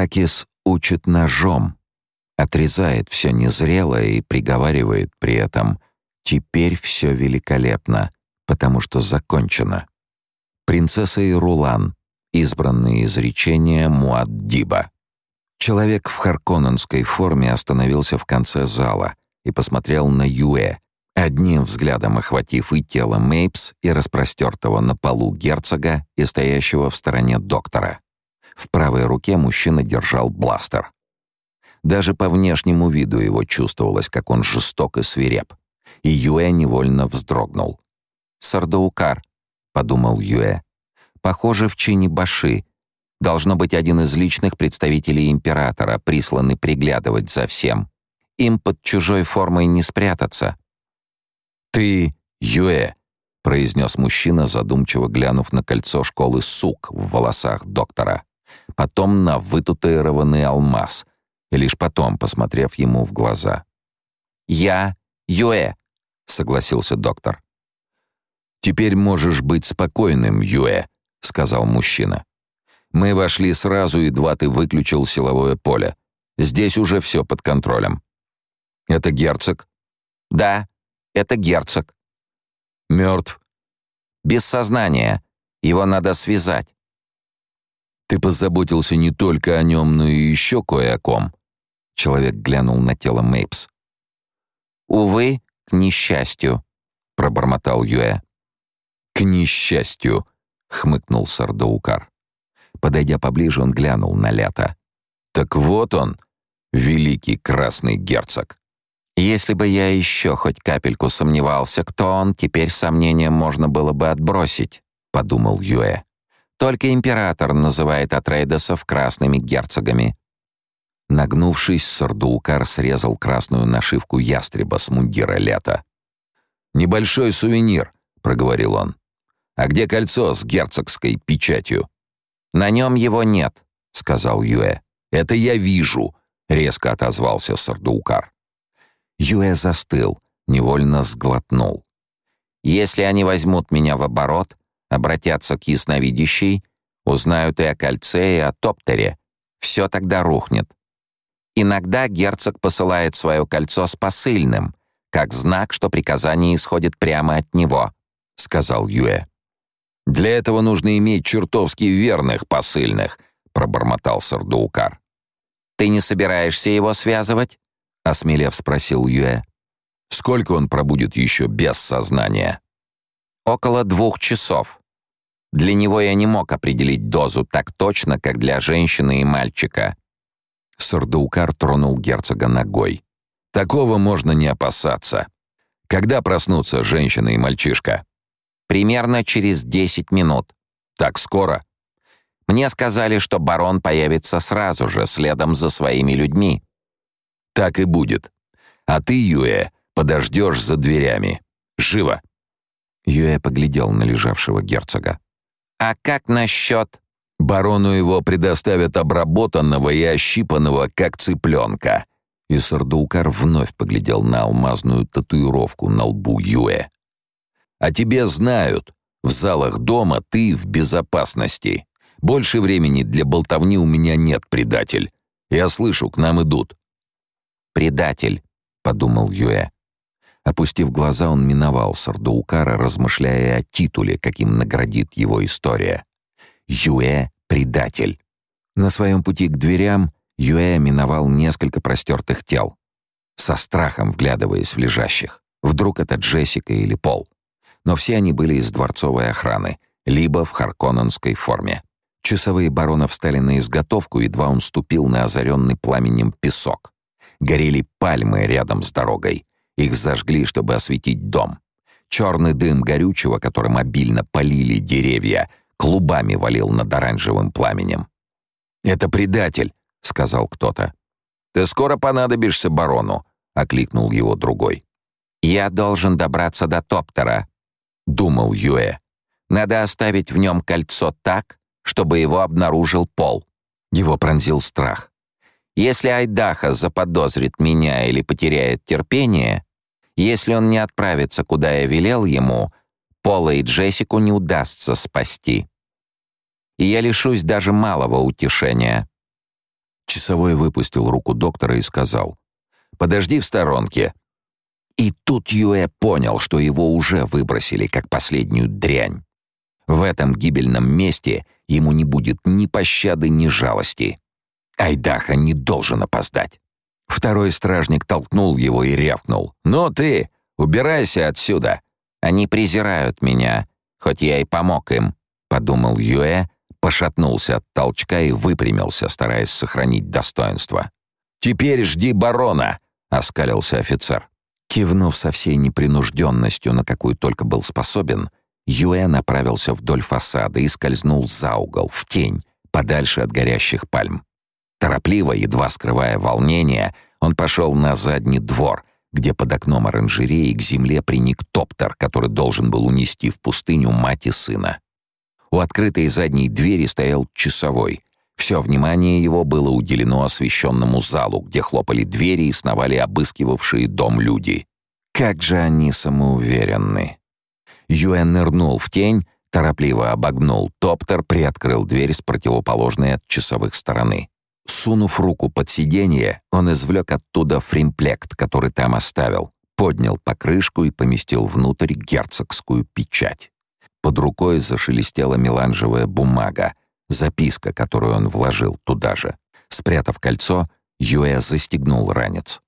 Аракис учит ножом, отрезает все незрелое и приговаривает при этом «теперь все великолепно, потому что закончено». Принцесса Ирулан. Избранные изречения Муаддиба. Человек в харконненской форме остановился в конце зала и посмотрел на Юэ, одним взглядом охватив и тело Мейпс, и распростертого на полу герцога, и стоящего в стороне доктора. В правой руке мужчина держал бластер. Даже по внешнему виду его чувствовалось, как он жесток и свиреп. И Юэ невольно вздрогнул. «Сардаукар», — подумал Юэ. «Похоже, в чине Баши. Должно быть один из личных представителей императора, присланный приглядывать за всем. Им под чужой формой не спрятаться». «Ты Юэ», — произнес мужчина, задумчиво глянув на кольцо школы сук в волосах доктора. Потом на вытатуированный алмаз, и лишь потом посмотрев ему в глаза. «Я Юэ», — согласился доктор. «Теперь можешь быть спокойным, Юэ», — сказал мужчина. «Мы вошли сразу, едва ты выключил силовое поле. Здесь уже все под контролем». «Это герцог?» «Да, это герцог». «Мертв?» «Без сознания. Его надо связать». «Ты позаботился не только о нем, но и еще кое о ком». Человек глянул на тело Мейпс. «Увы, к несчастью», — пробормотал Юэ. «К несчастью», — хмыкнул Сардаукар. Подойдя поближе, он глянул на Лето. «Так вот он, великий красный герцог». Если бы я еще хоть капельку сомневался, кто он, теперь сомнения можно было бы отбросить, подумал Юэ. Только император называет Атрейдесов красными герцогами. Нагнувшись, Сардуукар срезал красную нашивку ястреба с мундира лета. «Небольшой сувенир», — проговорил он. «А где кольцо с герцогской печатью?» «На нем его нет», — сказал Юэ. «Это я вижу», — резко отозвался Сардуукар. Юэ застыл, невольно сглотнул. «Если они возьмут меня в оборот, обратятся к ясновидящей, узнают и о кольце, и о топтере, все тогда рухнет. Иногда герцог посылает свое кольцо с посыльным, как знак, что приказание исходит прямо от него», — сказал Юэ. «Для этого нужно иметь чертовски верных посыльных», — пробормотал Сардуукар. «Ты не собираешься его связывать?» — осмелев спросил Юэ. «Сколько он пробудет еще без сознания?» «Около двух часов. Для него я не мог определить дозу так точно, как для женщины и мальчика». Сардаукар тронул герцога ногой. «Такого можно не опасаться. Когда проснутся женщина и мальчишка?» «Примерно через десять минут». «Так скоро?» «Мне сказали, что барон появится сразу же, следом за своими людьми». Так и будет. А ты, Юэ, подождешь за дверями. Живо!» Юэ поглядел на лежавшего герцога. «А как насчет...» «Барону его предоставят обработанного и ощипанного, как цыпленка». И Сардаукар вновь поглядел на алмазную татуировку на лбу Юэ. «А тебе знают. В залах дома ты в безопасности. Больше времени для болтовни у меня нет, предатель. Я слышу, к нам идут. «Предатель», — подумал Юэ. Опустив глаза, он миновал Сардаукара, размышляя о титуле, каким наградит его история. Юэ — предатель. На своем пути к дверям Юэ миновал несколько простертых тел, со страхом вглядываясь в лежащих. Вдруг это Джессика или Пол. Но все они были из дворцовой охраны, либо в харконненской форме. Часовые барона встали на изготовку, едва он ступил на озаренный пламенем песок. Горели пальмы рядом с дорогой. Их зажгли, чтобы осветить дом. Черный дым горючего, которым обильно полили деревья, клубами валил над оранжевым пламенем. «Это предатель», — сказал кто-то. «Ты скоро понадобишься барону», — окликнул его другой. «Я должен добраться до Топтера», — думал Юэ. «Надо оставить в нем кольцо так, чтобы его обнаружил Пол». Его пронзил страх. Если Айдаха заподозрит меня или потеряет терпение, если он не отправится, куда я велел ему, Пола и Джессику не удастся спасти. И я лишусь даже малого утешения. Часовой выпустил руку доктора и сказал «Подожди в сторонке». И тут Юэ понял, что его уже выбросили как последнюю дрянь. В этом гибельном месте ему не будет ни пощады, ни жалости. Айдаха не должен опоздать. Второй стражник толкнул его и рявкнул. «Ну ты, убирайся отсюда! Они презирают меня, хоть я и помог им», — подумал Юэ, пошатнулся от толчка и выпрямился, стараясь сохранить достоинство. «Теперь жди барона!» — оскалился офицер. Кивнув со всей непринужденностью, на какую только был способен, Юэ направился вдоль фасада и скользнул за угол, в тень, подальше от горящих пальм. Торопливо, едва скрывая волнение, он пошел на задний двор, где под окном оранжереи к земле приник топтер, который должен был унести в пустыню мать и сына. У открытой задней двери стоял часовой. Все внимание его было уделено освещенному залу, где хлопали двери и сновали обыскивавшие дом люди. Как же они самоуверенны! Юэн нырнул в тень, торопливо обогнул топтер, приоткрыл дверь с противоположной от часовых стороны. Сунув руку под сиденье, он извлек оттуда фримплект, который там оставил, поднял покрышку и поместил внутрь герцогскую печать. Под рукой зашелестела меланжевая бумага, записка, которую он вложил туда же. Спрятав кольцо, Юэ застегнул ранец.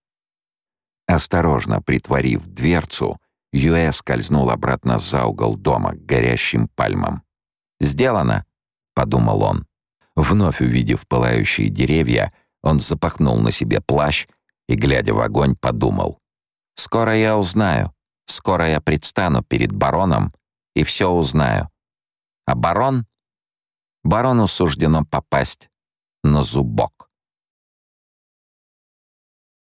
Осторожно притворив дверцу, Юэ скользнул обратно за угол дома к горящим пальмам. «Сделано!» — подумал он. Вновь увидев пылающие деревья, он запахнул на себе плащ и, глядя в огонь, подумал. «Скоро я узнаю. Скоро я предстану перед бароном и все узнаю. А барон? Барону суждено попасть на зубок.